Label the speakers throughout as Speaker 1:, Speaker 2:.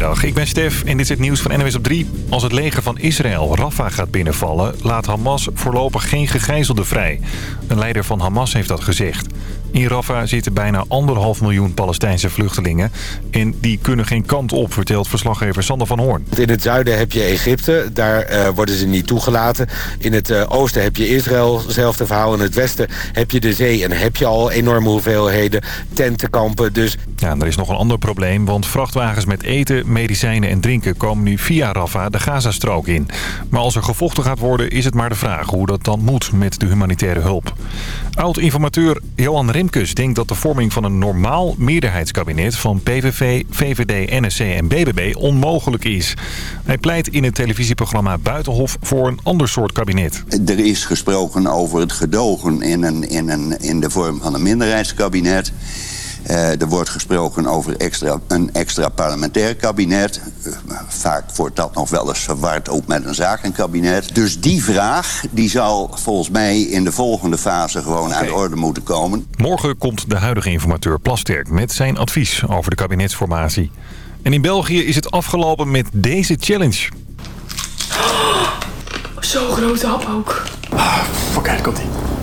Speaker 1: Goedemiddag, ik ben Stef en dit is het nieuws van NWS op 3. Als het leger van Israël Rafah gaat binnenvallen... laat Hamas voorlopig geen gegijzelden vrij. Een leider van Hamas heeft dat gezegd. In Rafah zitten bijna anderhalf miljoen Palestijnse vluchtelingen. En die kunnen geen kant op, vertelt verslaggever Sander van Hoorn.
Speaker 2: In het zuiden heb je Egypte, daar uh, worden ze niet toegelaten. In het uh, oosten heb je Israël, hetzelfde verhaal. In het westen heb je de zee en heb je al enorme hoeveelheden tentenkampen. Dus...
Speaker 1: Ja, er is nog een ander probleem, want vrachtwagens met eten, medicijnen en drinken... komen nu via Rafah de Gazastrook in. Maar als er gevochten gaat worden, is het maar de vraag hoe dat dan moet met de humanitaire hulp. Oud-informateur Johan Remkes denkt dat de vorming van een normaal meerderheidskabinet... van PVV, VVD, NSC en BBB onmogelijk is. Hij pleit in het televisieprogramma Buitenhof voor een ander soort kabinet.
Speaker 3: Er is gesproken over het gedogen in, een, in, een, in de vorm van een minderheidskabinet... Uh, er wordt gesproken over extra, een extra parlementair kabinet. Uh, vaak wordt dat nog wel eens verward ook met een zakenkabinet. Dus die vraag die zal volgens mij in de volgende fase gewoon okay. aan de orde moeten komen.
Speaker 1: Morgen komt de huidige informateur Plasterk met zijn advies over de kabinetsformatie. En in België is het afgelopen met deze challenge.
Speaker 4: Oh, Zo'n grote hap ook.
Speaker 5: Ah, fuck, daar komt ie.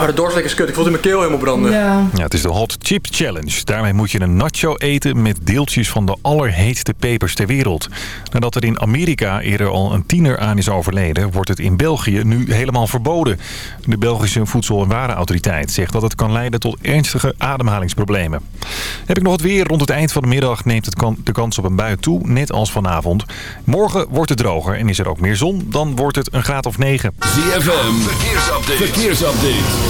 Speaker 5: Oh, de dorst lekker skut. Ik voelde mijn keel helemaal branden.
Speaker 4: Ja.
Speaker 1: ja. Het is de Hot Chip Challenge. Daarmee moet je een nacho eten met deeltjes van de allerheetste pepers ter wereld. Nadat er in Amerika eerder al een tiener aan is overleden... wordt het in België nu helemaal verboden. De Belgische Voedsel- en Warenautoriteit zegt dat het kan leiden tot ernstige ademhalingsproblemen. Heb ik nog het weer. Rond het eind van de middag neemt het kan, de kans op een bui toe, net als vanavond. Morgen wordt het droger en is er ook meer zon. Dan wordt het een graad of 9.
Speaker 6: ZFM, verkeersupdate. verkeersupdate.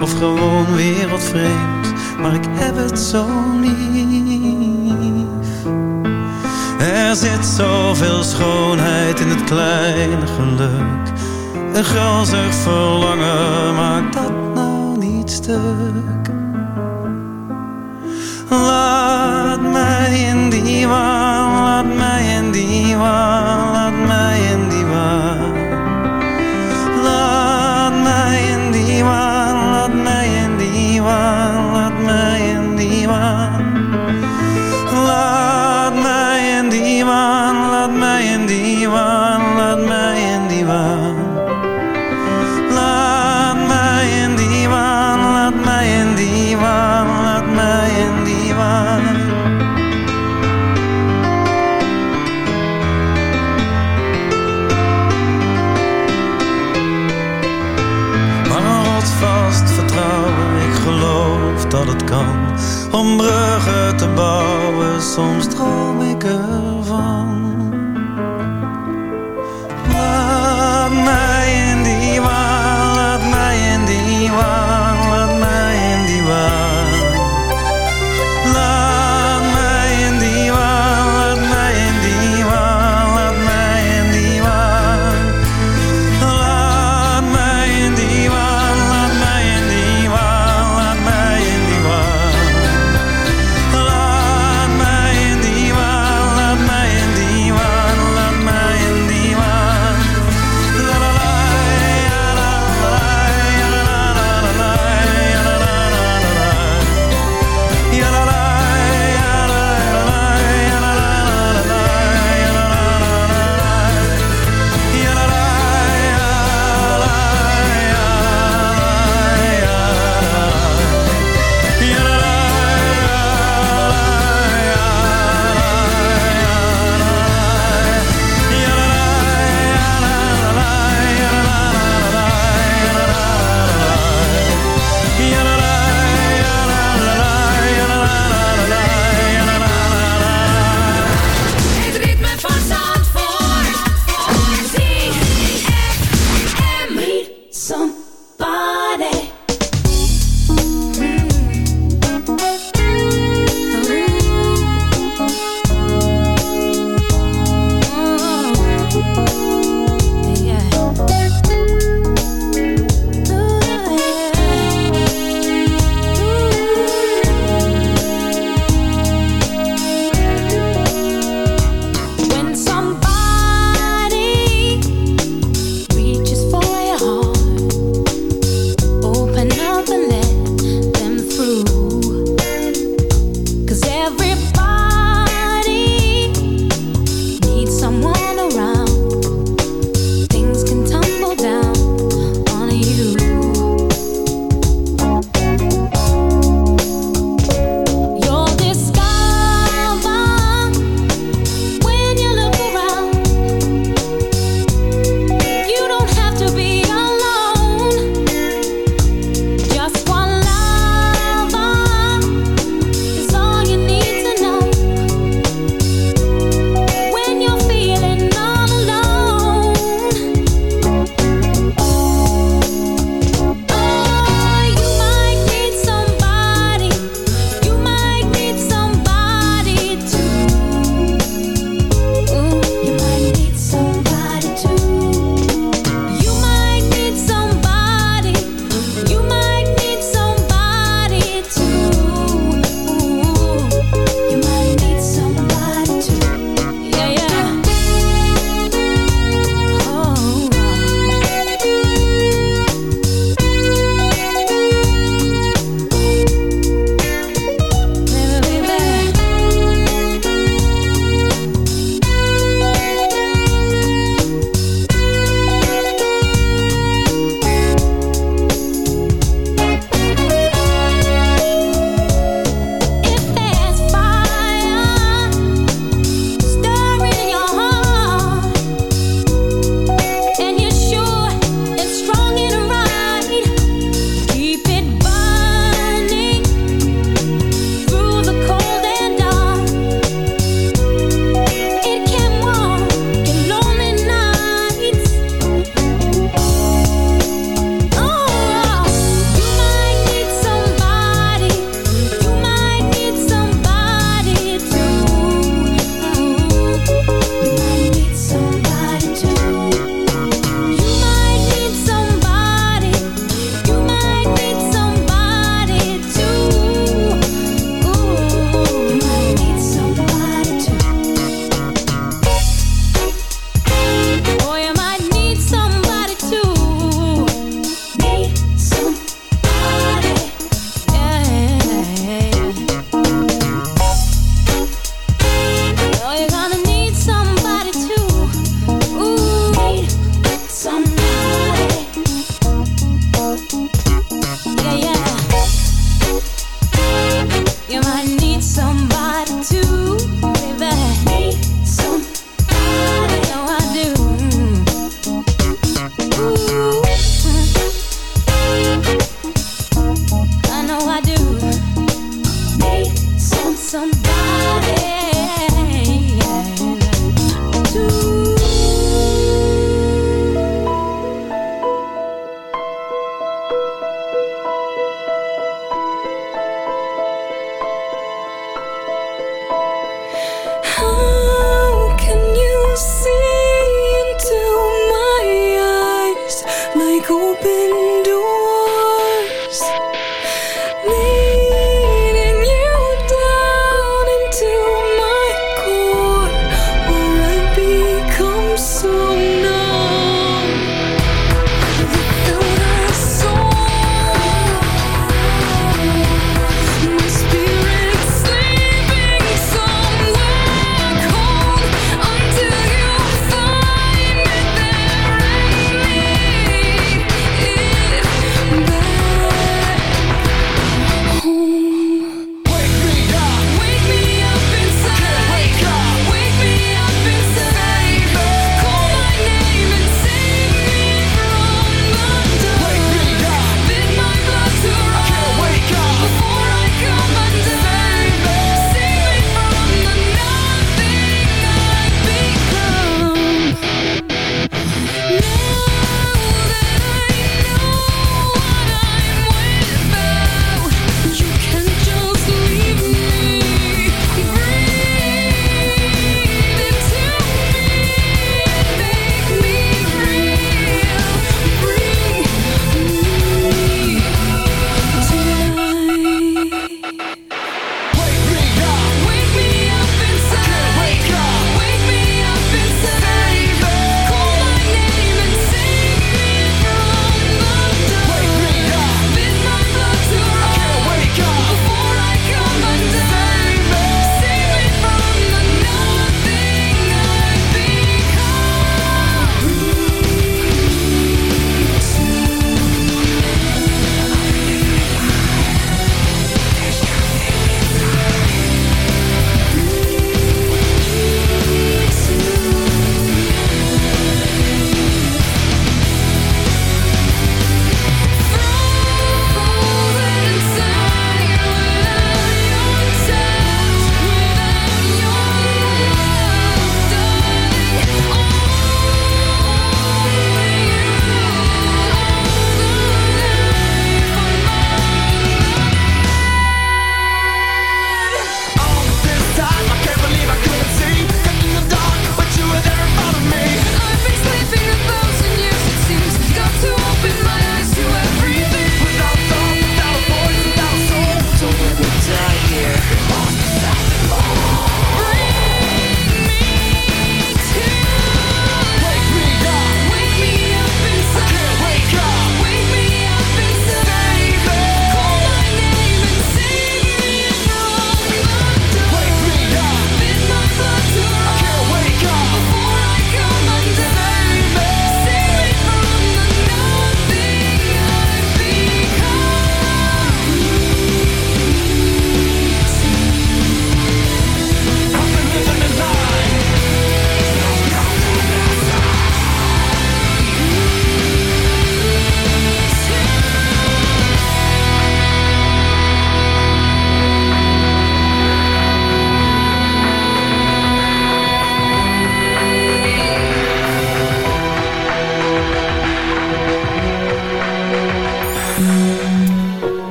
Speaker 7: of
Speaker 5: gewoon wereldvreemd, maar ik heb het zo lief. Er zit zoveel schoonheid in het kleine geluk. Een grozer verlangen maakt dat nou niet stuk. Laat mij in die waan, laat mij in die waan.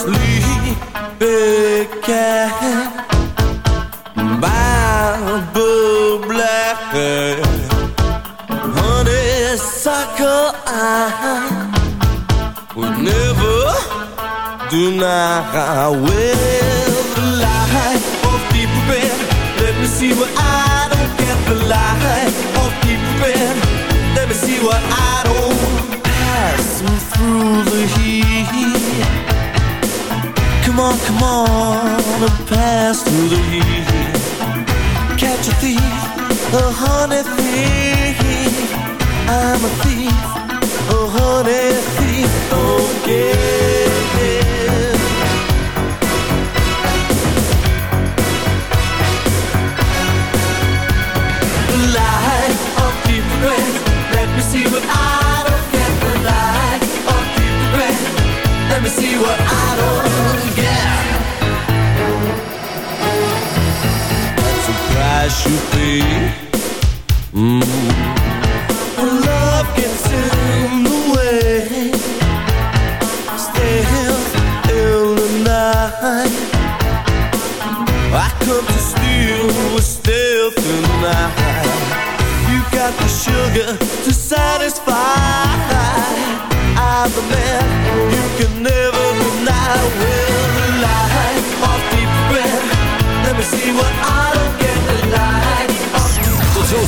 Speaker 8: sleep again My blue black honeysuckle I would never do not I the lie of people bear let me see what I don't get the lie of people bear let me see what I don't pass me through the Come on, come on, and pass through the heat. Catch a thief, a honey thief. I'm a thief, a honey thief. Light of let me see what I don't get. The light of let me see what I don't. should be. When love gets in the way in the night. I come to steal with stealth in the night You got
Speaker 9: the sugar to satisfy. I'm the man